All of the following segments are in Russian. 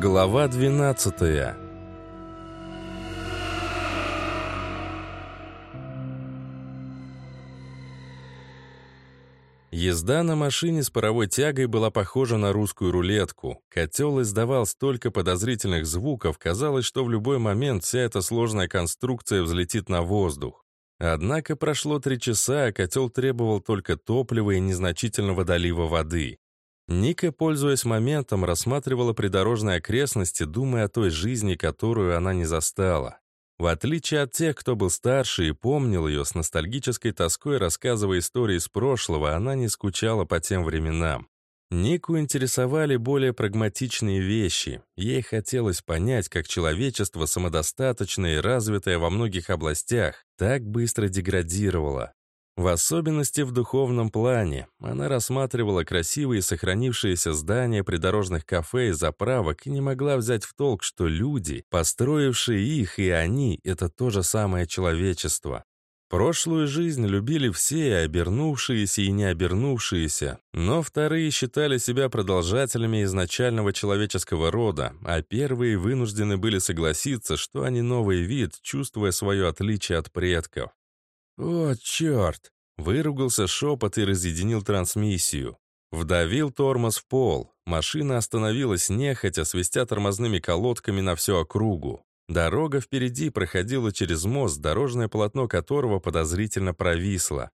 Глава 12 Езда на машине с паровой тягой была похожа на русскую рулетку. Котел издавал столько подозрительных звуков, казалось, что в любой момент вся эта сложная конструкция взлетит на воздух. Однако прошло три часа, а котел требовал только топлива и незначительного долива воды. Ника, пользуясь моментом, рассматривала придорожные окрестности, думая о той жизни, которую она не застала. В отличие от тех, кто был старше и помнил ее, с ностальгической тоской рассказывая истории из прошлого, она не скучала по тем временам. Нику интересовали более прагматичные вещи. Ей хотелось понять, как человечество, самодостаточное и развитое во многих областях, так быстро деградировало. В особенности в духовном плане. Она рассматривала красивые сохранившиеся здания придорожных кафе и заправок и не могла взять в толк, что люди, построившие их, и они — это то же самое человечество. Прошлую жизнь любили все, и обернувшиеся и не обернувшиеся, но вторые считали себя продолжателями изначального человеческого рода, а первые вынуждены были согласиться, что они новый вид, чувствуя свое отличие от предков. «О, черт!» — выругался шепот и разъединил трансмиссию. Вдавил тормоз в пол. Машина остановилась нехотя, свистя тормозными колодками на всю округу. Дорога впереди проходила через мост, дорожное полотно которого подозрительно провисло.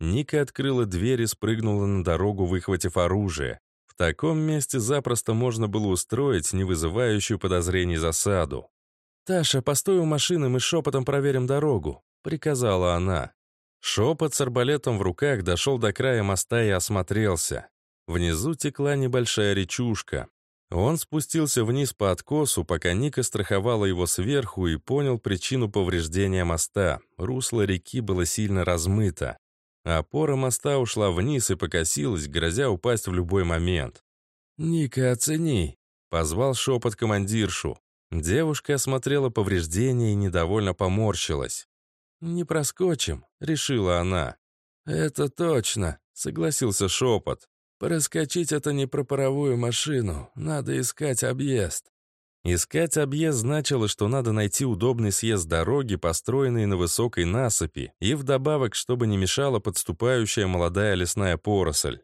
Ника открыла дверь и спрыгнула на дорогу, выхватив оружие. В таком месте запросто можно было устроить не вызывающую подозрений засаду. «Таша, постой у машины, мы шепотом проверим дорогу», — приказала она. Шепот с арбалетом в руках дошел до края моста и осмотрелся. Внизу текла небольшая речушка. Он спустился вниз по откосу, пока Ника страховала его сверху и понял причину повреждения моста. Русло реки было сильно размыто. Опора моста ушла вниз и покосилась, грозя упасть в любой момент. «Ника, оцени!» — позвал шепот командиршу. Девушка осмотрела повреждения и недовольно поморщилась. «Не проскочим», — решила она. «Это точно», — согласился шепот. «Проскочить — это не про паровую машину. Надо искать объезд». Искать объезд значило, что надо найти удобный съезд дороги, построенной на высокой насыпи, и вдобавок, чтобы не мешала подступающая молодая лесная поросль.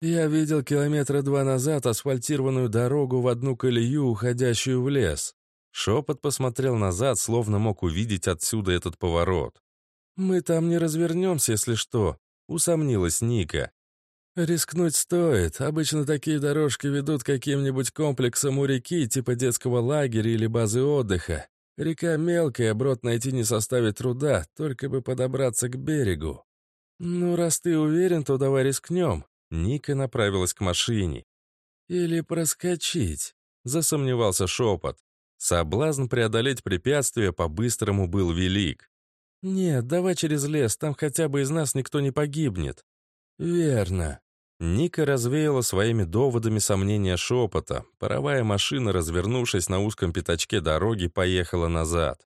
«Я видел километра два назад асфальтированную дорогу в одну колею, уходящую в лес. Шепот посмотрел назад, словно мог увидеть отсюда этот поворот. «Мы там не развернемся, если что», — усомнилась Ника. «Рискнуть стоит. Обычно такие дорожки ведут каким-нибудь комплексом у реки, типа детского лагеря или базы отдыха. Река мелкая, брод найти не составит труда, только бы подобраться к берегу». «Ну, раз ты уверен, то давай рискнем». Ника направилась к машине. «Или проскочить», — засомневался шепот. Соблазн преодолеть препятствие по-быстрому был велик. «Нет, давай через лес, там хотя бы из нас никто не погибнет». «Верно». Ника развеяла своими доводами сомнения шепота. Паровая машина, развернувшись на узком пятачке дороги, поехала назад.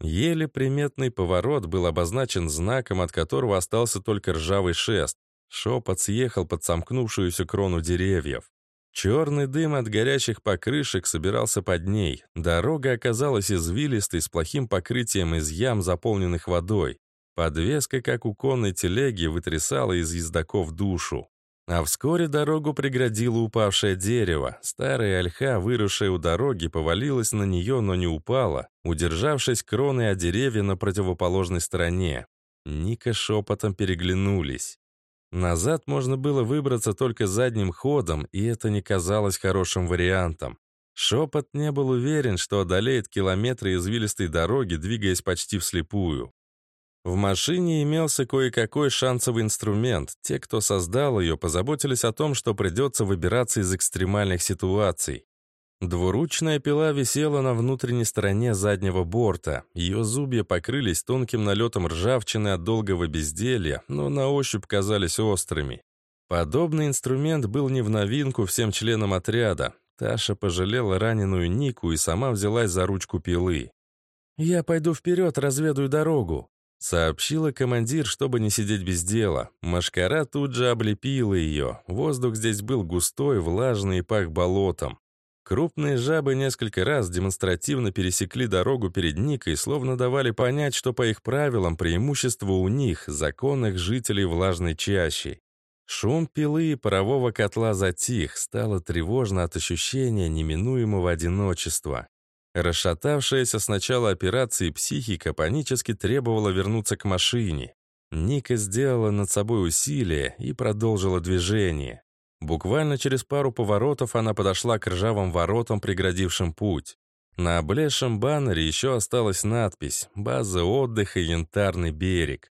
Еле приметный поворот был обозначен знаком, от которого остался только ржавый шест. Шепот съехал под сомкнувшуюся крону деревьев. Черный дым от горящих покрышек собирался под ней. Дорога оказалась извилистой, с плохим покрытием из ям, заполненных водой. Подвеска, как у конной телеги, вытрясала из ездаков душу. А вскоре дорогу преградило упавшее дерево. Старая ольха, выросшая у дороги, повалилась на нее, но не упала, удержавшись кроной о деревья на противоположной стороне. Ника шепотом переглянулись. Назад можно было выбраться только задним ходом, и это не казалось хорошим вариантом. Шепот не был уверен, что одолеет километры извилистой дороги, двигаясь почти вслепую. В машине имелся кое-какой шансовый инструмент. Те, кто создал ее, позаботились о том, что придется выбираться из экстремальных ситуаций. Двуручная пила висела на внутренней стороне заднего борта. Ее зубья покрылись тонким налетом ржавчины от долгого безделья, но на ощупь казались острыми. Подобный инструмент был не в новинку всем членам отряда. Таша пожалела раненую Нику и сама взялась за ручку пилы. «Я пойду вперед, разведаю дорогу», — сообщила командир, чтобы не сидеть без дела. Машкара тут же облепила ее. Воздух здесь был густой, влажный и пах болотом. Крупные жабы несколько раз демонстративно пересекли дорогу перед Никой, словно давали понять, что по их правилам преимущество у них, законных жителей влажной чащи. Шум пилы и парового котла затих, стало тревожно от ощущения неминуемого одиночества. Расшатавшаяся с начала операции психика панически требовала вернуться к машине. Ника сделала над собой усилие и продолжила движение. Буквально через пару поворотов она подошла к ржавым воротам, преградившим путь. На облезшем баннере еще осталась надпись «База отдыха Янтарный берег».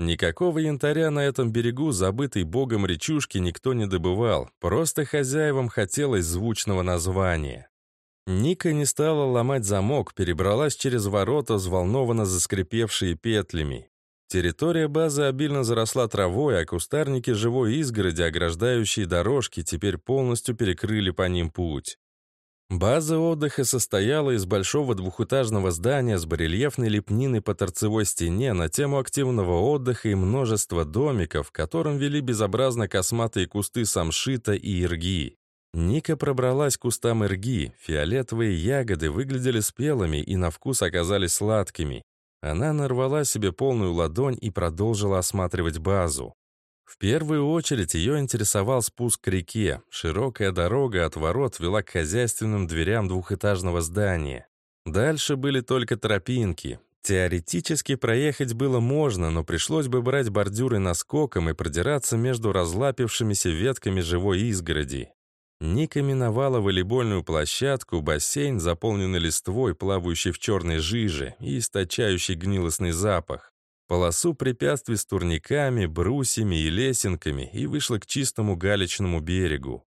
Никакого янтаря на этом берегу, забытой богом речушки, никто не добывал, просто хозяевам хотелось звучного названия. Ника не стала ломать замок, перебралась через ворота, взволнованно заскрипевшие петлями. Территория базы обильно заросла травой, а кустарники живой изгороди, ограждающие дорожки, теперь полностью перекрыли по ним путь. База отдыха состояла из большого двухэтажного здания с барельефной лепниной по торцевой стене на тему активного отдыха и множества домиков, в котором вели безобразно косматые кусты самшита и ирги. Ника пробралась к кустам ирги, фиолетовые ягоды выглядели спелыми и на вкус оказались сладкими. Она нарвала себе полную ладонь и продолжила осматривать базу. В первую очередь ее интересовал спуск к реке. Широкая дорога от ворот вела к хозяйственным дверям двухэтажного здания. Дальше были только тропинки. Теоретически проехать было можно, но пришлось бы брать бордюры наскоком и продираться между разлапившимися ветками живой изгороди. Ника миновала волейбольную площадку, бассейн, заполненный листвой, плавающий в черной жиже и источающий гнилостный запах, полосу препятствий с турниками, брусьями и лесенками и вышла к чистому галечному берегу.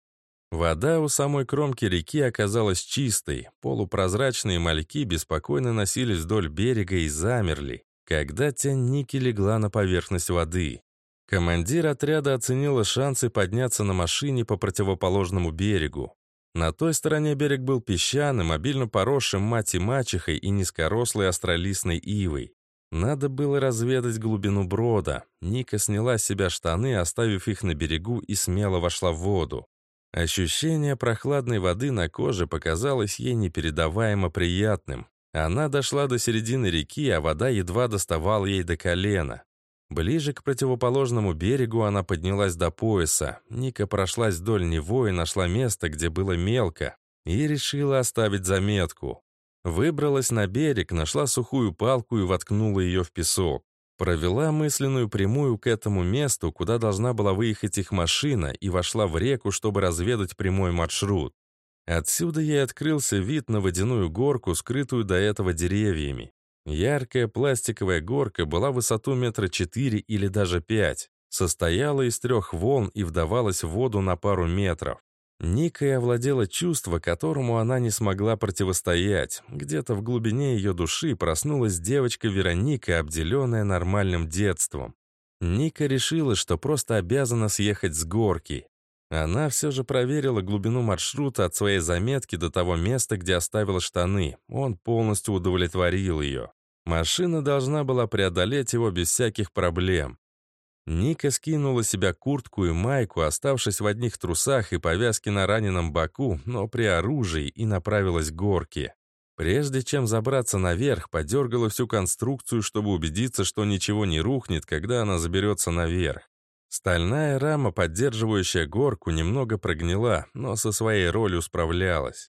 Вода у самой кромки реки оказалась чистой, полупрозрачные мальки беспокойно носились вдоль берега и замерли, когда тень Ники легла на поверхность воды. Командир отряда оценила шансы подняться на машине по противоположному берегу. На той стороне берег был песчаным, обильно поросшим мать и мачехой и низкорослой астролистной ивой. Надо было разведать глубину брода. Ника сняла с себя штаны, оставив их на берегу, и смело вошла в воду. Ощущение прохладной воды на коже показалось ей непередаваемо приятным. Она дошла до середины реки, а вода едва доставала ей до колена. Ближе к противоположному берегу она поднялась до пояса. Ника прошлась вдоль него и нашла место, где было мелко, и решила оставить заметку. Выбралась на берег, нашла сухую палку и воткнула ее в песок. Провела мысленную прямую к этому месту, куда должна была выехать их машина, и вошла в реку, чтобы разведать прямой маршрут. Отсюда ей открылся вид на водяную горку, скрытую до этого деревьями. Яркая пластиковая горка была высоту метра четыре или даже пять, состояла из трех волн и вдавалась в воду на пару метров. Никой овладело чувство, которому она не смогла противостоять. Где-то в глубине ее души проснулась девочка Вероника, обделенная нормальным детством. Ника решила, что просто обязана съехать с горки. Она все же проверила глубину маршрута от своей заметки до того места, где оставила штаны. Он полностью удовлетворил ее. Машина должна была преодолеть его без всяких проблем. Ника скинула себя куртку и майку, оставшись в одних трусах и повязке на раненом боку, но при оружии, и направилась к горке. Прежде чем забраться наверх, подергала всю конструкцию, чтобы убедиться, что ничего не рухнет, когда она заберется наверх. Стальная рама, поддерживающая горку, немного прогнила, но со своей ролью справлялась.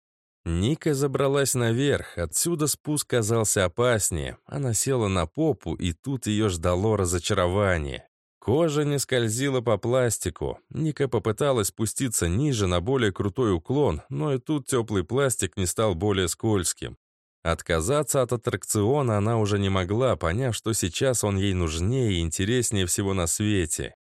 Ника забралась наверх, отсюда спуск казался опаснее. Она села на попу, и тут ее ждало разочарование. Кожа не скользила по пластику. Ника попыталась спуститься ниже на более крутой уклон, но и тут теплый пластик не стал более скользким. Отказаться от аттракциона она уже не могла, поняв, что сейчас он ей нужнее и интереснее всего на свете.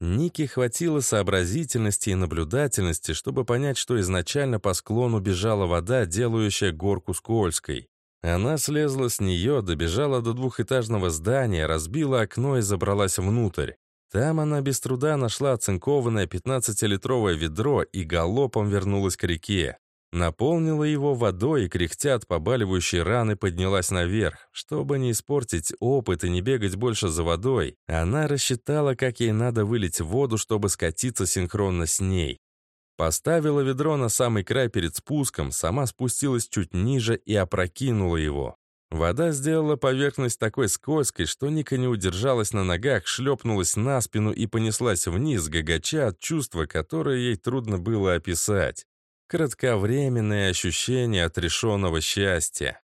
Нике хватило сообразительности и наблюдательности, чтобы понять, что изначально по склону бежала вода, делающая горку скользкой. Она слезла с нее, добежала до двухэтажного здания, разбила окно и забралась внутрь. Там она без труда нашла оцинкованное 15-литровое ведро и галопом вернулась к реке. Наполнила его водой и, кряхтя от побаливающей раны, поднялась наверх. Чтобы не испортить опыт и не бегать больше за водой, она рассчитала, как ей надо вылить воду, чтобы скатиться синхронно с ней. Поставила ведро на самый край перед спуском, сама спустилась чуть ниже и опрокинула его. Вода сделала поверхность такой скользкой, что Ника не удержалась на ногах, шлепнулась на спину и понеслась вниз, гагача от чувства, которое ей трудно было описать. Кратковременное ощущение отрешенного счастья.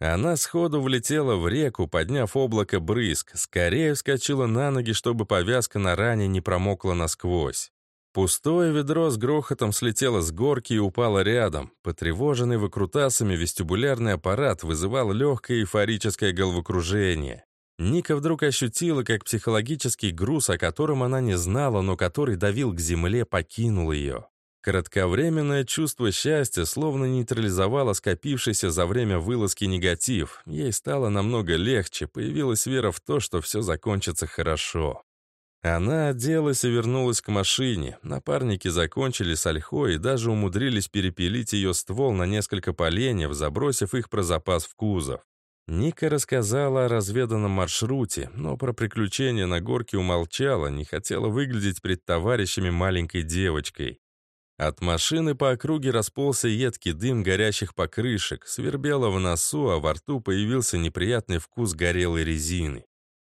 Она сходу влетела в реку, подняв облако брызг, скорее вскочила на ноги, чтобы повязка на ране не промокла насквозь. Пустое ведро с грохотом слетело с горки и упало рядом. Потревоженный выкрутасами вестибулярный аппарат вызывал легкое эйфорическое головокружение. Ника вдруг ощутила, как психологический груз, о котором она не знала, но который давил к земле, покинул ее. Кратковременное чувство счастья словно нейтрализовало скопившийся за время вылазки негатив. Ей стало намного легче, появилась вера в то, что все закончится хорошо. Она оделась и вернулась к машине. Напарники закончили с ольхой и даже умудрились перепилить ее ствол на несколько поленьев, забросив их про запас в кузов. Ника рассказала о разведанном маршруте, но про приключения на горке умолчала, не хотела выглядеть перед товарищами маленькой девочкой. От машины по округе расползся едкий дым горящих покрышек, свербело в носу, а во рту появился неприятный вкус горелой резины.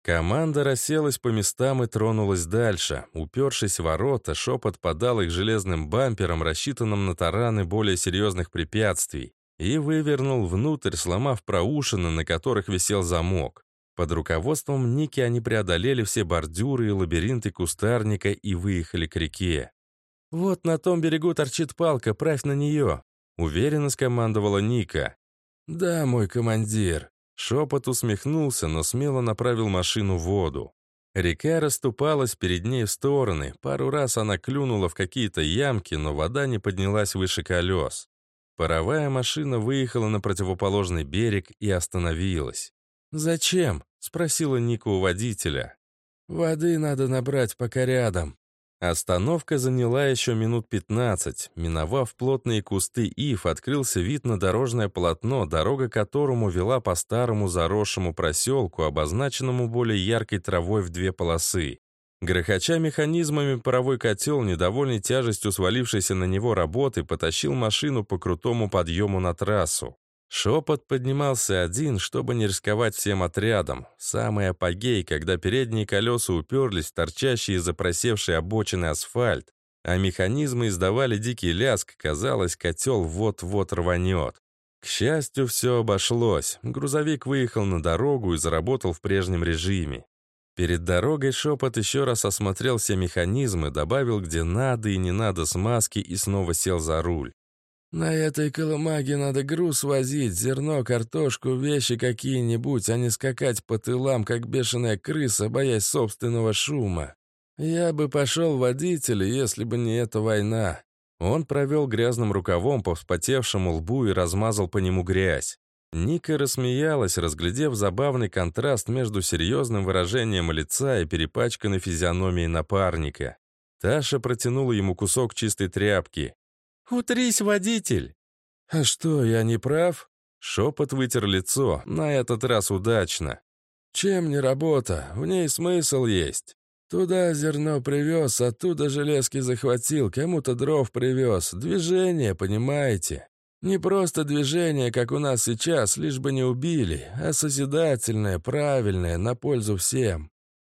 Команда расселась по местам и тронулась дальше. Упершись в ворота, шепот подал их железным бампером, рассчитанным на тараны более серьезных препятствий, и вывернул внутрь, сломав проушины, на которых висел замок. Под руководством Ники они преодолели все бордюры и лабиринты кустарника и выехали к реке. «Вот на том берегу торчит палка, правь на нее», — уверенно скомандовала Ника. «Да, мой командир», Шепот усмехнулся, но смело направил машину в воду. Река расступалась перед ней в стороны. Пару раз она клюнула в какие-то ямки, но вода не поднялась выше колес. Паровая машина выехала на противоположный берег и остановилась. «Зачем?» — спросила Ника у водителя. «Воды надо набрать пока рядом», Остановка заняла еще минут 15. Миновав плотные кусты ив, открылся вид на дорожное полотно, дорога которому вела по старому заросшему проселку, обозначенному более яркой травой в две полосы. Грохоча механизмами паровой котел, недовольный тяжестью свалившейся на него работы, потащил машину по крутому подъему на трассу. Шепот поднимался один, чтобы не рисковать всем отрядом. Самый апогей, когда передние колеса уперлись в торчащий из-за просевшей обочины асфальт, а механизмы издавали дикий ляск, казалось, котел вот-вот рванет. К счастью, все обошлось. Грузовик выехал на дорогу и заработал в прежнем режиме. Перед дорогой шепот еще раз осмотрел все механизмы, добавил где надо и не надо смазки и снова сел за руль. «На этой колымаге надо груз возить, зерно, картошку, вещи какие-нибудь, а не скакать по тылам, как бешеная крыса, боясь собственного шума. Я бы пошел водителя, если бы не эта война». Он провел грязным рукавом по вспотевшему лбу и размазал по нему грязь. Ника рассмеялась, разглядев забавный контраст между серьезным выражением лица и перепачканной физиономией напарника. Таша протянула ему кусок чистой тряпки. «Утрись, водитель!» «А что, я не прав?» Шепот вытер лицо, на этот раз удачно. «Чем не работа? В ней смысл есть. Туда зерно привез, оттуда железки захватил, кому-то дров привез. Движение, понимаете? Не просто движение, как у нас сейчас, лишь бы не убили, а созидательное, правильное, на пользу всем.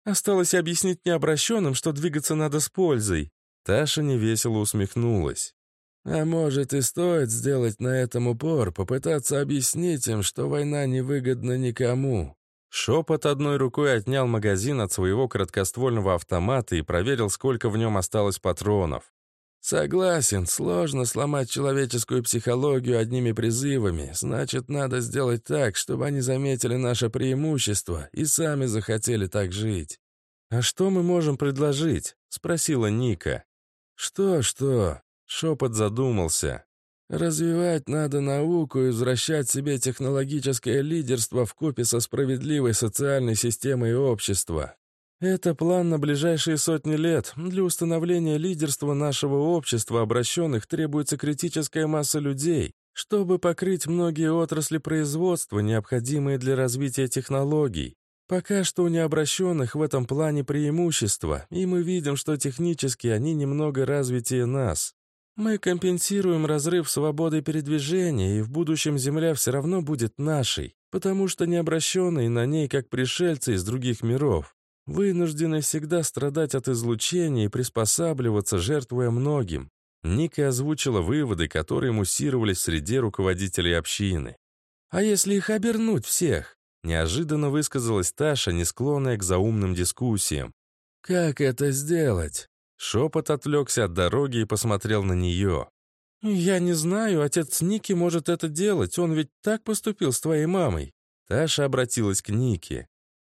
Осталось объяснить необращенным, что двигаться надо с пользой. Таша невесело усмехнулась. А может и стоит сделать на этом упор, попытаться объяснить им, что война невыгодна никому. Шепот одной рукой отнял магазин от своего краткоствольного автомата и проверил, сколько в нем осталось патронов. «Согласен, сложно сломать человеческую психологию одними призывами. Значит, надо сделать так, чтобы они заметили наше преимущество и сами захотели так жить». «А что мы можем предложить?» — спросила Ника. «Что-что? Шепот задумался. Развивать надо науку и возвращать себе технологическое лидерство в купе со справедливой социальной системой общества. Это план на ближайшие сотни лет. Для установления лидерства нашего общества обращенных требуется критическая масса людей, чтобы покрыть многие отрасли производства, необходимые для развития технологий. Пока что у необращенных в этом плане преимущество, и мы видим, что технически они немного развитее нас. Мы компенсируем разрыв свободы передвижения, и в будущем Земля все равно будет нашей, потому что необращенные на ней как пришельцы из других миров вынуждены всегда страдать от излучения и приспосабливаться, жертвуя многим. Ника озвучила выводы, которые муссировались в среде руководителей общины. «А если их обернуть всех?» Неожиданно высказалась Таша, не склонная к заумным дискуссиям. «Как это сделать?» Шепот отвлекся от дороги и посмотрел на нее. «Я не знаю, отец Ники может это делать, он ведь так поступил с твоей мамой». Таша обратилась к Нике.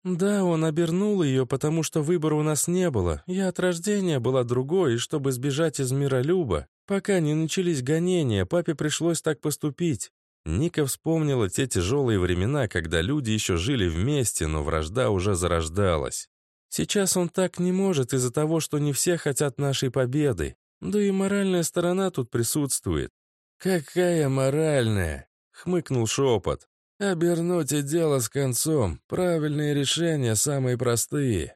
«Да, он обернул ее, потому что выбора у нас не было. Я от рождения была другой, и чтобы сбежать из мира Люба, пока не начались гонения, папе пришлось так поступить». Ника вспомнила те тяжелые времена, когда люди еще жили вместе, но вражда уже зарождалась. Сейчас он так не может из-за того, что не все хотят нашей победы. Да и моральная сторона тут присутствует. «Какая моральная?» — хмыкнул шепот. «Обернуть и дело с концом. Правильные решения самые простые».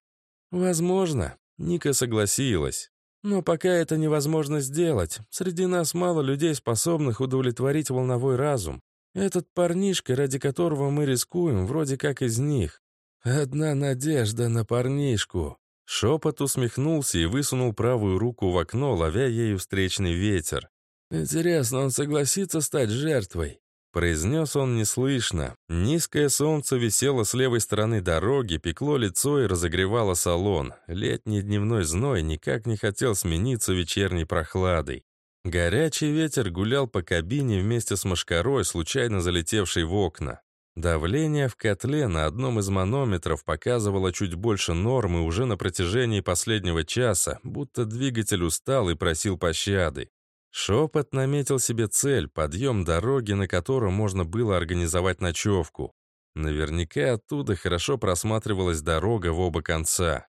«Возможно», — Ника согласилась. «Но пока это невозможно сделать. Среди нас мало людей, способных удовлетворить волновой разум. Этот парнишка, ради которого мы рискуем, вроде как из них. «Одна надежда на парнишку». Шепот усмехнулся и высунул правую руку в окно, ловя ею встречный ветер. «Интересно, он согласится стать жертвой?» Произнес он неслышно. Низкое солнце висело с левой стороны дороги, пекло лицо и разогревало салон. Летний дневной зной никак не хотел смениться вечерней прохладой. Горячий ветер гулял по кабине вместе с мошкарой, случайно залетевшей в окна. Давление в котле на одном из манометров показывало чуть больше нормы уже на протяжении последнего часа, будто двигатель устал и просил пощады. Шепот наметил себе цель — подъем дороги, на котором можно было организовать ночевку. Наверняка оттуда хорошо просматривалась дорога в оба конца.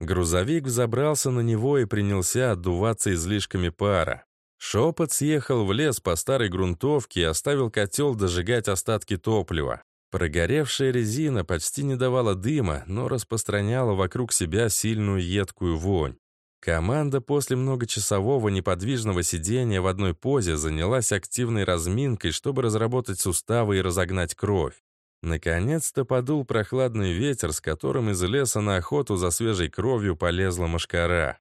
Грузовик взобрался на него и принялся отдуваться излишками пара. Шепот съехал в лес по старой грунтовке и оставил котел дожигать остатки топлива. Прогоревшая резина почти не давала дыма, но распространяла вокруг себя сильную едкую вонь. Команда после многочасового неподвижного сидения в одной позе занялась активной разминкой, чтобы разработать суставы и разогнать кровь. Наконец-то подул прохладный ветер, с которым из леса на охоту за свежей кровью полезла мошкара.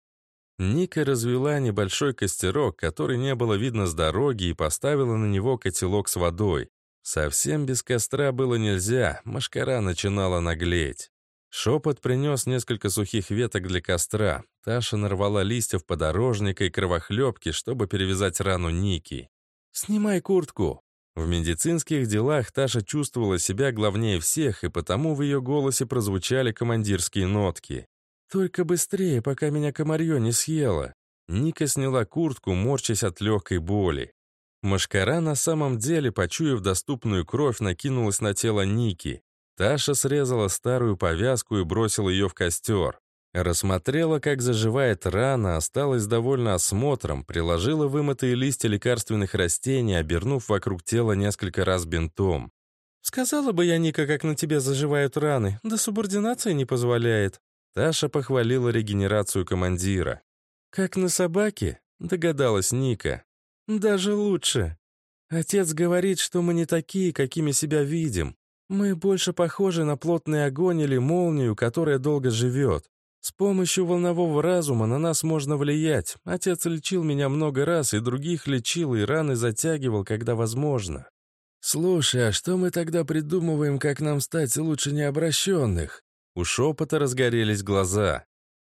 Ника развела небольшой костерок, который не было видно с дороги, и поставила на него котелок с водой. Совсем без костра было нельзя, машкара начинала наглеть. Шепот принес несколько сухих веток для костра. Таша нарвала листьев подорожника и кровохлебки, чтобы перевязать рану Ники. «Снимай куртку!» В медицинских делах Таша чувствовала себя главнее всех, и потому в ее голосе прозвучали командирские нотки. «Только быстрее, пока меня комарье не съело!» Ника сняла куртку, морчась от легкой боли. Машкара на самом деле, почуяв доступную кровь, накинулась на тело Ники. Таша срезала старую повязку и бросила ее в костер. Рассмотрела, как заживает рана, осталась довольно осмотром, приложила вымытые листья лекарственных растений, обернув вокруг тела несколько раз бинтом. «Сказала бы я, Ника, как на тебе заживают раны, да субординация не позволяет». Таша похвалила регенерацию командира. «Как на собаке?» — догадалась Ника. Даже лучше. Отец говорит, что мы не такие, какими себя видим. Мы больше похожи на плотный огонь или молнию, которая долго живет. С помощью волнового разума на нас можно влиять. Отец лечил меня много раз, и других лечил, и раны затягивал, когда возможно. «Слушай, а что мы тогда придумываем, как нам стать лучше необращенных?» У шепота разгорелись глаза.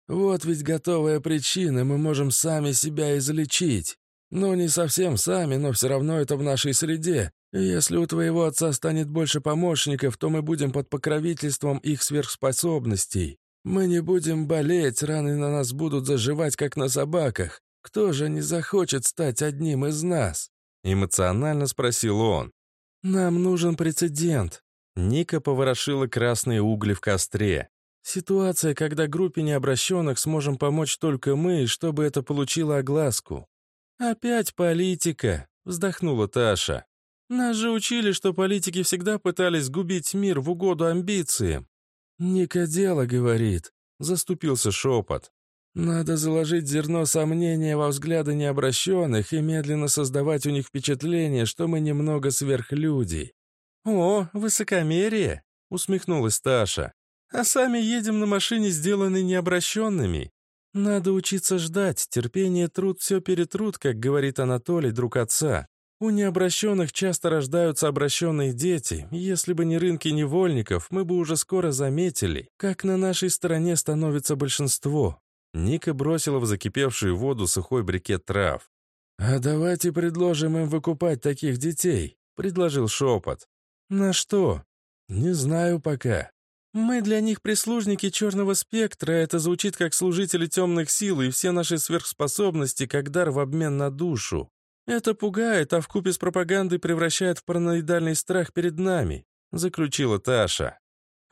«Вот ведь готовая причина, мы можем сами себя излечить. Ну, не совсем сами, но все равно это в нашей среде. Если у твоего отца станет больше помощников, то мы будем под покровительством их сверхспособностей. Мы не будем болеть, раны на нас будут заживать, как на собаках. Кто же не захочет стать одним из нас?» Эмоционально спросил он. «Нам нужен прецедент». Ника поворошила красные угли в костре. «Ситуация, когда группе необращенных сможем помочь только мы, и чтобы это получило огласку. «Опять политика», — вздохнула Таша. «Нас же учили, что политики всегда пытались губить мир в угоду амбициям». «Ника дело, — говорит», — заступился шепот. Надо заложить зерно сомнения во взгляды необращенных и медленно создавать у них впечатление, что мы немного сверхлюди». «О, высокомерие!» — усмехнулась Таша. «А сами едем на машине, сделанной необращенными. Надо учиться ждать, терпение, труд, все перетрут, как говорит Анатолий, друг отца. У необращенных часто рождаются обращенные дети. Если бы не рынки невольников, мы бы уже скоро заметили, как на нашей стороне становится большинство. Ника бросила в закипевшую воду сухой брикет трав. «А давайте предложим им выкупать таких детей», — предложил шепот. «На что?» «Не знаю пока. Мы для них прислужники черного спектра, это звучит как служители темных сил и все наши сверхспособности как дар в обмен на душу. Это пугает, а вкупе с пропагандой превращает в параноидальный страх перед нами», — заключила Таша.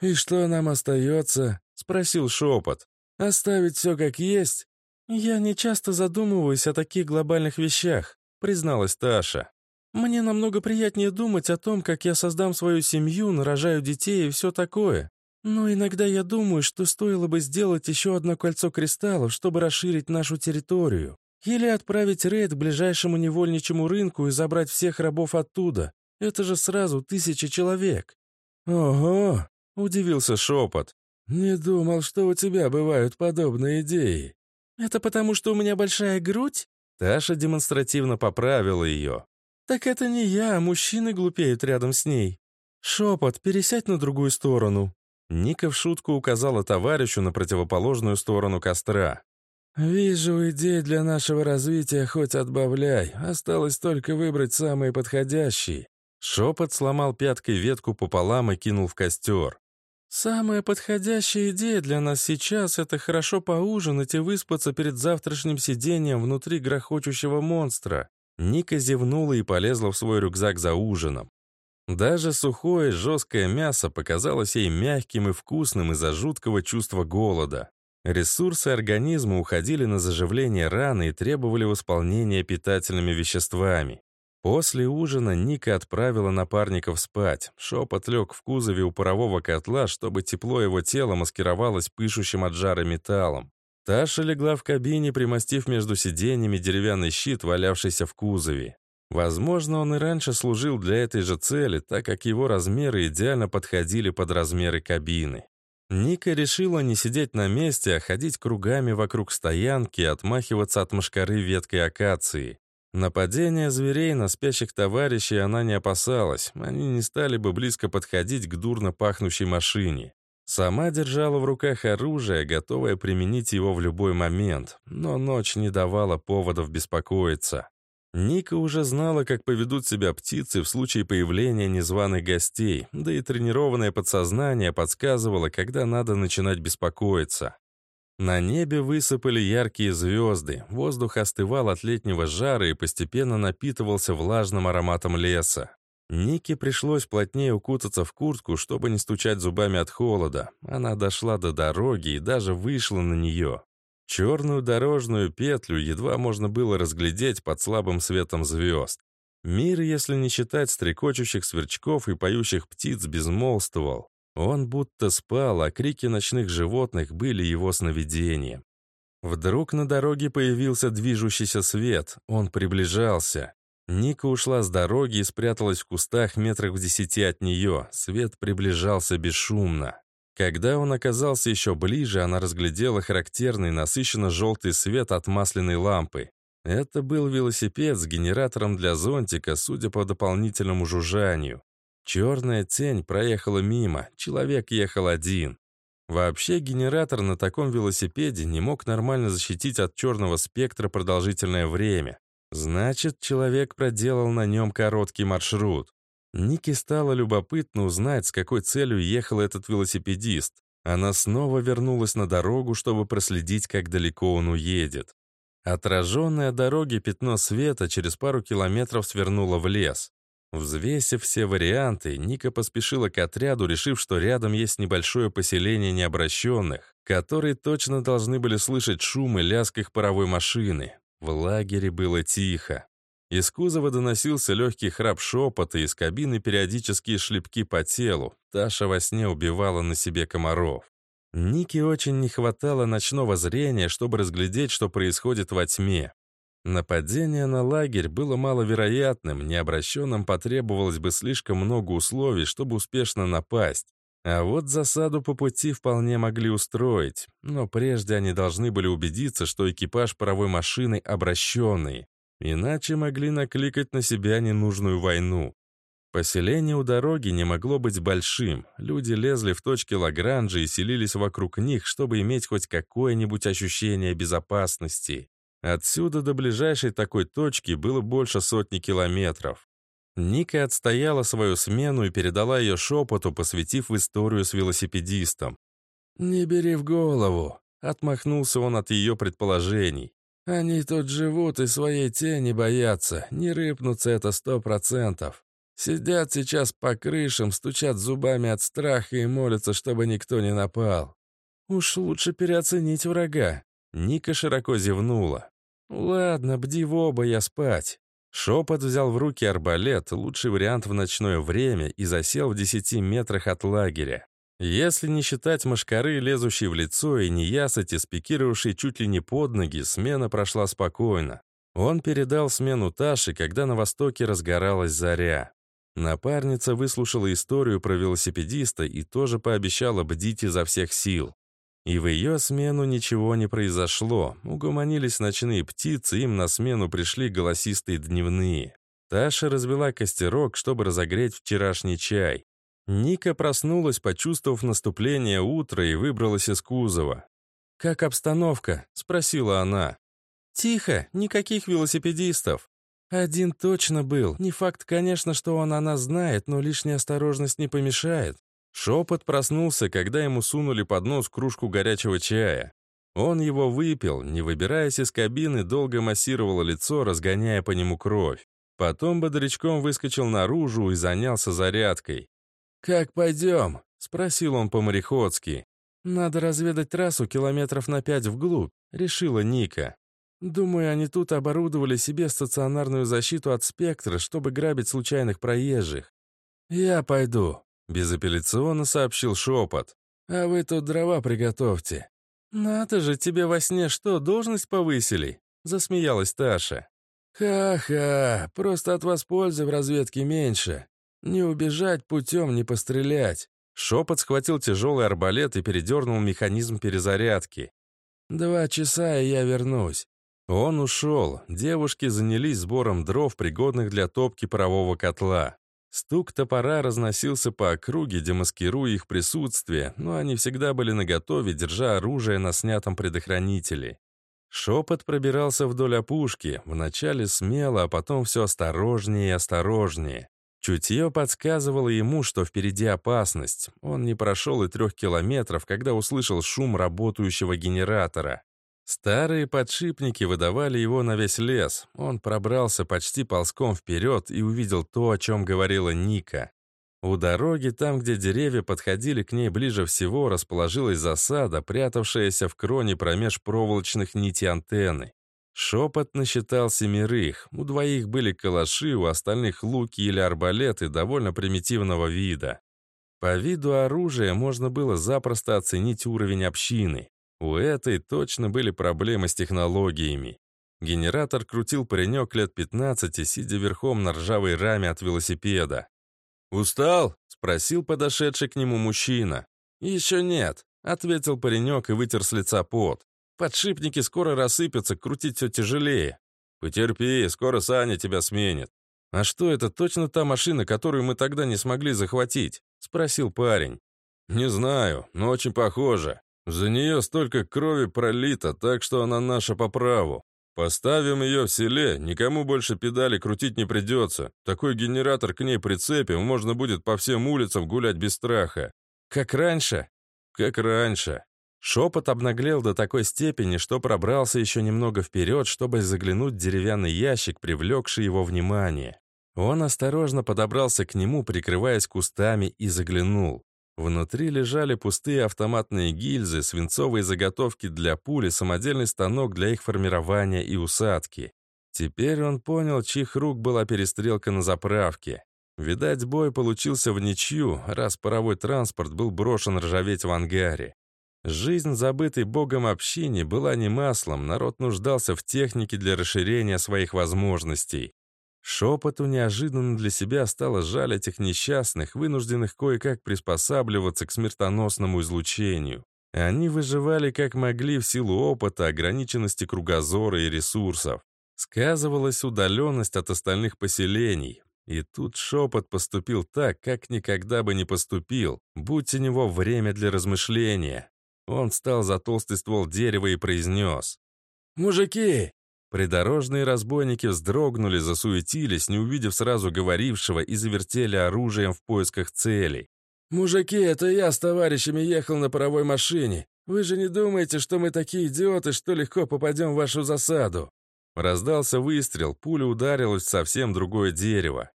«И что нам остается?» — спросил шепот. «Оставить все как есть?» «Я не часто задумываюсь о таких глобальных вещах», — призналась Таша. «Мне намного приятнее думать о том, как я создам свою семью, нарожаю детей и все такое. Но иногда я думаю, что стоило бы сделать еще одно кольцо кристаллов, чтобы расширить нашу территорию. Или отправить рейд к ближайшему невольничьему рынку и забрать всех рабов оттуда. Это же сразу тысячи человек». «Ого!» — удивился шепот. «Не думал, что у тебя бывают подобные идеи». «Это потому, что у меня большая грудь?» Таша демонстративно поправила ее. «Так это не я, а мужчины глупеют рядом с ней. Шепот, пересядь на другую сторону». Ника в шутку указала товарищу на противоположную сторону костра. «Вижу, идей для нашего развития хоть отбавляй. Осталось только выбрать самые подходящие». Шепот сломал пяткой ветку пополам и кинул в костер. «Самая подходящая идея для нас сейчас — это хорошо поужинать и выспаться перед завтрашним сидением внутри грохочущего монстра». Ника зевнула и полезла в свой рюкзак за ужином. Даже сухое, жесткое мясо показалось ей мягким и вкусным из-за жуткого чувства голода. Ресурсы организма уходили на заживление раны и требовали восполнения питательными веществами. После ужина Ника отправила напарников спать. Шепот лег в кузове у парового котла, чтобы тепло его тела маскировалось пышущим от жара металлом. Таша легла в кабине, примостив между сиденьями деревянный щит, валявшийся в кузове. Возможно, он и раньше служил для этой же цели, так как его размеры идеально подходили под размеры кабины. Ника решила не сидеть на месте, а ходить кругами вокруг стоянки и отмахиваться от мошкары веткой акации. Нападения зверей на спящих товарищей она не опасалась, они не стали бы близко подходить к дурно пахнущей машине. Сама держала в руках оружие, готовая применить его в любой момент, но ночь не давала поводов беспокоиться. Ника уже знала, как поведут себя птицы в случае появления незваных гостей, да и тренированное подсознание подсказывало, когда надо начинать беспокоиться. На небе высыпали яркие звезды, воздух остывал от летнего жара и постепенно напитывался влажным ароматом леса. Нике пришлось плотнее укутаться в куртку, чтобы не стучать зубами от холода. Она дошла до дороги и даже вышла на нее. Черную дорожную петлю едва можно было разглядеть под слабым светом звезд. Мир, если не считать стрекочущих сверчков и поющих птиц, безмолвствовал. Он будто спал, а крики ночных животных были его сновидением. Вдруг на дороге появился движущийся свет. Он приближался. Ника ушла с дороги и спряталась в кустах метрах в десяти от нее. Свет приближался бесшумно. Когда он оказался еще ближе, она разглядела характерный насыщенно-желтый свет от масляной лампы. Это был велосипед с генератором для зонтика, судя по дополнительному жужжанию. Черная тень проехала мимо, человек ехал один. Вообще генератор на таком велосипеде не мог нормально защитить от черного спектра продолжительное время. Значит, человек проделал на нем короткий маршрут. Нике стало любопытно узнать, с какой целью ехал этот велосипедист. Она снова вернулась на дорогу, чтобы проследить, как далеко он уедет. Отраженное от дороги пятно света через пару километров свернуло в лес. Взвесив все варианты, Ника поспешила к отряду, решив, что рядом есть небольшое поселение необращенных, которые точно должны были слышать шум и лязг их паровой машины. В лагере было тихо. Из кузова доносился легкий храп шепота, из кабины периодические шлепки по телу. Таша во сне убивала на себе комаров. Нике очень не хватало ночного зрения, чтобы разглядеть, что происходит во тьме. Нападение на лагерь было маловероятным, необращенным потребовалось бы слишком много условий, чтобы успешно напасть. А вот засаду по пути вполне могли устроить, но прежде они должны были убедиться, что экипаж паровой машины обращенный, иначе могли накликать на себя ненужную войну. Поселение у дороги не могло быть большим, люди лезли в точки Лагранжа и селились вокруг них, чтобы иметь хоть какое-нибудь ощущение безопасности. Отсюда до ближайшей такой точки было больше сотни километров. Ника отстояла свою смену и передала ее шепоту, посвятив в историю с велосипедистом. «Не бери в голову», — отмахнулся он от ее предположений. «Они тут живут и своей тени боятся, не рыпнутся это сто процентов. Сидят сейчас по крышам, стучат зубами от страха и молятся, чтобы никто не напал. Уж лучше переоценить врага. Ника широко зевнула. «Ладно, бди в оба, я спать». Шепот взял в руки арбалет, лучший вариант в ночное время, и засел в десяти метрах от лагеря. Если не считать мошкары, лезущие в лицо, и неясыти, спикировавшие чуть ли не под ноги, смена прошла спокойно. Он передал смену Таше, когда на востоке разгоралась заря. Напарница выслушала историю про велосипедиста и тоже пообещала бдить изо всех сил. И в ее смену ничего не произошло. Угомонились ночные птицы, им на смену пришли голосистые дневные. Таша развела костерок, чтобы разогреть вчерашний чай. Ника проснулась, почувствовав наступление утра, и выбралась из кузова. «Как обстановка?» — спросила она. «Тихо, никаких велосипедистов. Один точно был. Не факт, конечно, что он о нас знает, но лишняя осторожность не помешает. Шепот проснулся, когда ему сунули под нос кружку горячего чая. Он его выпил, не выбираясь из кабины, долго массировал лицо, разгоняя по нему кровь. Потом бодрячком выскочил наружу и занялся зарядкой. «Как пойдем?» — спросил он по-мореходски. «Надо разведать трассу километров на пять вглубь», — решила Ника. «Думаю, они тут оборудовали себе стационарную защиту от спектра, чтобы грабить случайных проезжих». «Я пойду», Безапелляционно сообщил шепот. «А вы тут дрова приготовьте». «Надо же, тебе во сне что, должность повысили?» Засмеялась Таша. «Ха-ха, просто от вас пользы в разведке меньше. Не убежать путем, не пострелять». Шепот схватил тяжелый арбалет и передернул механизм перезарядки. «Два часа, и я вернусь». Он ушел. Девушки занялись сбором дров, пригодных для топки парового котла. Стук топора разносился по округе, демаскируя их присутствие, но они всегда были наготове, держа оружие на снятом предохранителе. Шепот пробирался вдоль опушки, вначале смело, а потом все осторожнее и осторожнее. Чутье подсказывало ему, что впереди опасность. Он не прошел и трех километров, когда услышал шум работающего генератора. Старые подшипники выдавали его на весь лес. Он пробрался почти ползком вперед и увидел то, о чем говорила Ника. У дороги, там, где деревья подходили к ней ближе всего, расположилась засада, прятавшаяся в кроне промеж проволочных нитей антенны. Шепот насчитал семерых. У двоих были калаши, у остальных луки или арбалеты довольно примитивного вида. По виду оружия можно было запросто оценить уровень общины. У этой точно были проблемы с технологиями. Генератор крутил паренек лет 15, сидя верхом на ржавой раме от велосипеда. «Устал?» — спросил подошедший к нему мужчина. «Еще нет», — ответил паренек и вытер с лица пот. «Подшипники скоро рассыпятся, крутить все тяжелее». «Потерпи, скоро Саня тебя сменит». «А что, это точно та машина, которую мы тогда не смогли захватить?» — спросил парень. «Не знаю, но очень похоже. За нее столько крови пролито, так что она наша по праву. Поставим ее в селе, никому больше педали крутить не придется. Такой генератор к ней прицепим, можно будет по всем улицам гулять без страха. Как раньше? Как раньше. Шепот обнаглел до такой степени, что пробрался еще немного вперед, чтобы заглянуть в деревянный ящик, привлекший его внимание. Он осторожно подобрался к нему, прикрываясь кустами, и заглянул. Внутри лежали пустые автоматные гильзы, свинцовые заготовки для пули, самодельный станок для их формирования и усадки. Теперь он понял, чьих рук была перестрелка на заправке. Видать, бой получился в ничью, раз паровой транспорт был брошен ржаветь в ангаре. Жизнь, забытой богом общине, была не маслом, народ нуждался в технике для расширения своих возможностей. Шепоту неожиданно для себя стало жаль этих несчастных, вынужденных кое-как приспосабливаться к смертоносному излучению. Они выживали как могли в силу опыта, ограниченности кругозора и ресурсов. Сказывалась удаленность от остальных поселений. И тут шепот поступил так, как никогда бы не поступил, будь у него время для размышления. Он встал за толстый ствол дерева и произнес. «Мужики!» Придорожные разбойники вздрогнули, засуетились, не увидев сразу говорившего, и завертели оружием в поисках целей. «Мужики, это я с товарищами ехал на паровой машине. Вы же не думаете, что мы такие идиоты, что легко попадем в вашу засаду?» Раздался выстрел, пуля ударилась в совсем другое дерево.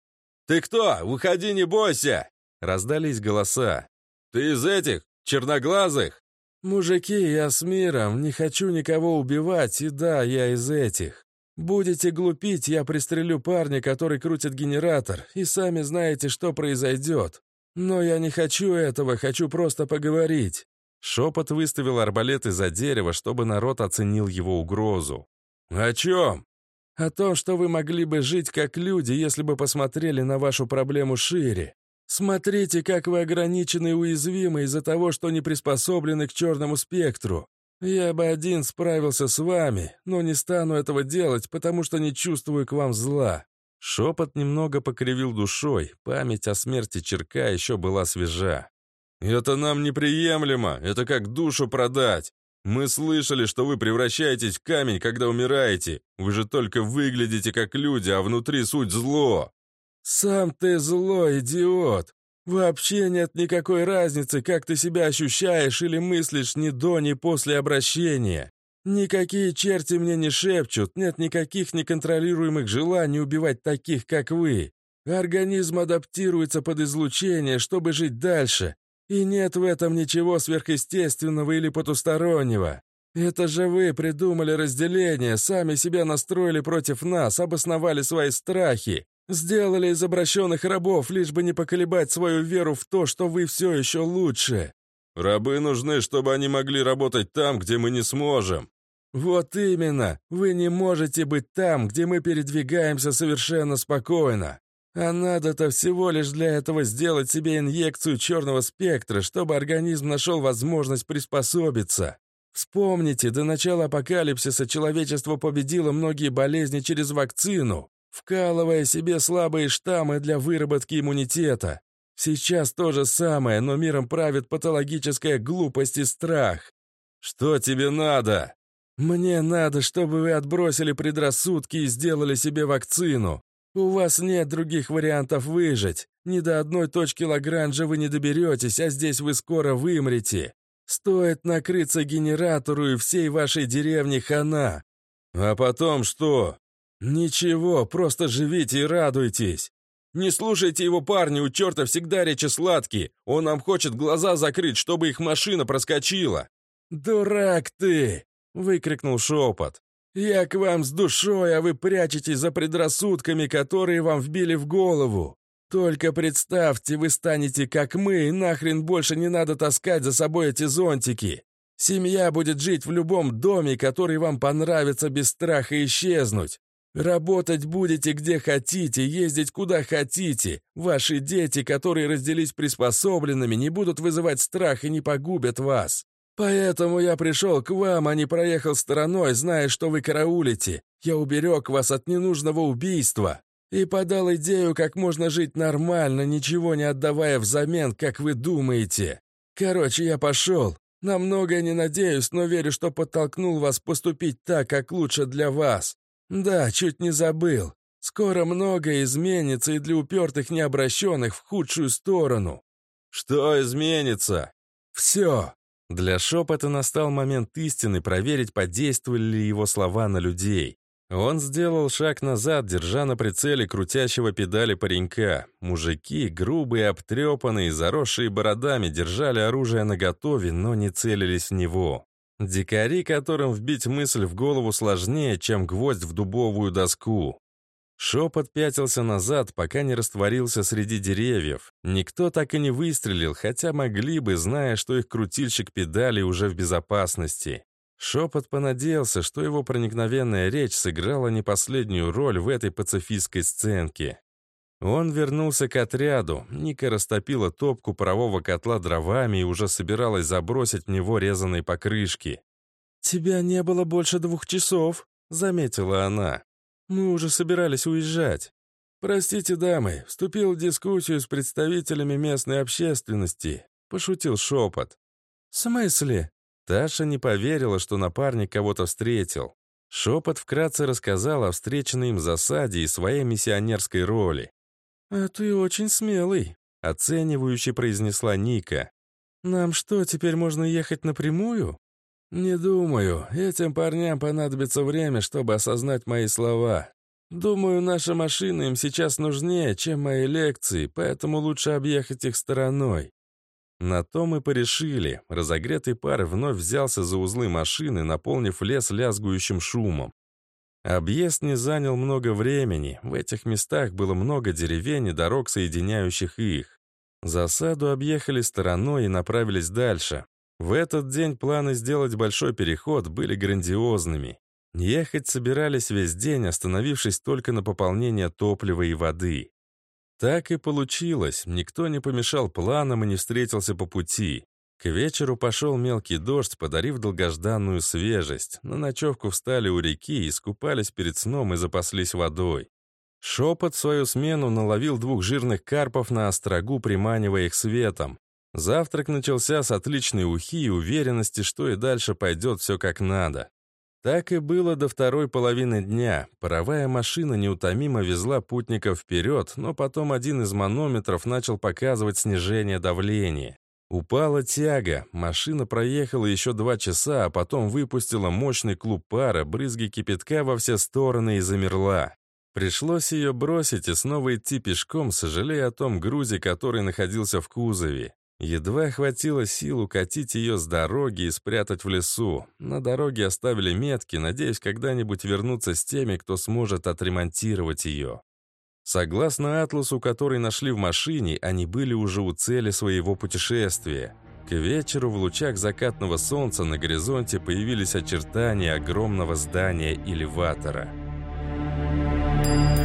«Ты кто? Выходи, не бойся!» Раздались голоса. «Ты из этих? Черноглазых?» «Мужики, я с миром, не хочу никого убивать, и да, я из этих. Будете глупить, я пристрелю парня, который крутит генератор, и сами знаете, что произойдет. Но я не хочу этого, хочу просто поговорить». Шепот выставил арбалет из-за дерева, чтобы народ оценил его угрозу. «О чем?» «О том, что вы могли бы жить как люди, если бы посмотрели на вашу проблему шире. Смотрите, как вы ограничены и уязвимы из-за того, что не приспособлены к черному спектру. Я бы один справился с вами, но не стану этого делать, потому что не чувствую к вам зла. Шепот немного покривил душой, память о смерти Черка еще была свежа. «Это нам неприемлемо, это как душу продать. Мы слышали, что вы превращаетесь в камень, когда умираете. Вы же только выглядите как люди, а внутри суть зло». «Сам ты зло, идиот. Вообще нет никакой разницы, как ты себя ощущаешь или мыслишь ни до, ни после обращения. «Никакие черти мне не шепчут, нет никаких неконтролируемых желаний убивать таких, как вы. Организм адаптируется под излучение, чтобы жить дальше, и нет в этом ничего сверхъестественного или потустороннего. Это же вы придумали разделение, сами себя настроили против нас, обосновали свои страхи, сделали из обращенных рабов, лишь бы не поколебать свою веру в то, что вы все еще лучше. Рабы нужны, чтобы они могли работать там, где мы не сможем. Вот именно. Вы не можете быть там, где мы передвигаемся совершенно спокойно. А надо-то всего лишь для этого сделать себе инъекцию черного спектра, чтобы организм нашел возможность приспособиться. Вспомните, до начала апокалипсиса человечество победило многие болезни через вакцину, вкалывая себе слабые штаммы для выработки иммунитета. Сейчас то же самое, но миром правит патологическая глупость и страх. Что тебе надо? Мне надо, чтобы вы отбросили предрассудки и сделали себе вакцину. У вас нет других вариантов выжить. Ни до одной точки Лагранжа вы не доберетесь, а здесь вы скоро вымрете. Стоит накрыться генератору и всей вашей деревне хана. А потом что? Ничего, просто живите и радуйтесь. Не слушайте его, парни, у черта всегда речи сладкие. Он нам хочет глаза закрыть, чтобы их машина проскочила. Дурак ты! выкрикнул шепот. «Я к вам с душой, а вы прячетесь за предрассудками, которые вам вбили в голову. Только представьте, вы станете как мы, и нахрен больше не надо таскать за собой эти зонтики. Семья будет жить в любом доме, который вам понравится без страха исчезнуть. Работать будете где хотите, ездить куда хотите. Ваши дети, которые разделись приспособленными, не будут вызывать страх и не погубят вас. Поэтому я пришел к вам, а не проехал стороной, зная, что вы караулите. Я уберег вас от ненужного убийства и подал идею, как можно жить нормально, ничего не отдавая взамен, как вы думаете. Короче, я пошел. На многое не надеюсь, но верю, что подтолкнул вас поступить так, как лучше для вас. Да, чуть не забыл. Скоро многое изменится и для упертых необращенных в худшую сторону. Что изменится? Все. Для шепота настал момент истины проверить, подействовали ли его слова на людей. Он сделал шаг назад, держа на прицеле крутящего педали паренька. Мужики, грубые, обтрепанные, заросшие бородами, держали оружие наготове, но не целились в него. Дикари, которым вбить мысль в голову сложнее, чем гвоздь в дубовую доску. Шепот пятился назад, пока не растворился среди деревьев. Никто так и не выстрелил, хотя могли бы, зная, что их крутильщик педали уже в безопасности. Шепот понадеялся, что его проникновенная речь сыграла не последнюю роль в этой пацифистской сценке. Он вернулся к отряду. Ника растопила топку парового котла дровами и уже собиралась забросить в него резаные покрышки. «Тебя не было больше двух часов», — заметила она. «Мы уже собирались уезжать». «Простите, дамы, вступил в дискуссию с представителями местной общественности», — пошутил шепот. «В смысле?» Таша не поверила, что напарник кого-то встретил. Шепот вкратце рассказал о встреченной им засаде и своей миссионерской роли. «А ты очень смелый», — оценивающе произнесла Ника. «Нам что, теперь можно ехать напрямую?» «Не думаю. Этим парням понадобится время, чтобы осознать мои слова. Думаю, наша машина им сейчас нужнее, чем мои лекции, поэтому лучше объехать их стороной. На то мы порешили. Разогретый пар вновь взялся за узлы машины, наполнив лес лязгующим шумом. Объезд не занял много времени. В этих местах было много деревень и дорог, соединяющих их. Засаду объехали стороной и направились дальше. В этот день планы сделать большой переход были грандиозными. Ехать собирались весь день, остановившись только на пополнение топлива и воды. Так и получилось, никто не помешал планам и не встретился по пути. К вечеру пошел мелкий дождь, подарив долгожданную свежесть. На ночевку встали у реки, искупались перед сном и запаслись водой. Шепот свою смену наловил двух жирных карпов на острогу, приманивая их светом. Завтрак начался с отличной ухи и уверенности, что и дальше пойдет все как надо. Так и было до второй половины дня. Паровая машина неутомимо везла путников вперед, но потом один из манометров начал показывать снижение давления. Упала тяга, машина проехала еще два часа, а потом выпустила мощный клуб пара, брызги кипятка во все стороны и замерла. Пришлось ее бросить и снова идти пешком, сожалея о том грузе, который находился в кузове. Едва хватило сил укатить ее с дороги и спрятать в лесу. На дороге оставили метки, надеясь когда-нибудь вернуться с теми, кто сможет отремонтировать ее. Согласно атласу, который нашли в машине, они были уже у цели своего путешествия. К вечеру в лучах закатного солнца на горизонте появились очертания огромного здания элеватора. Thank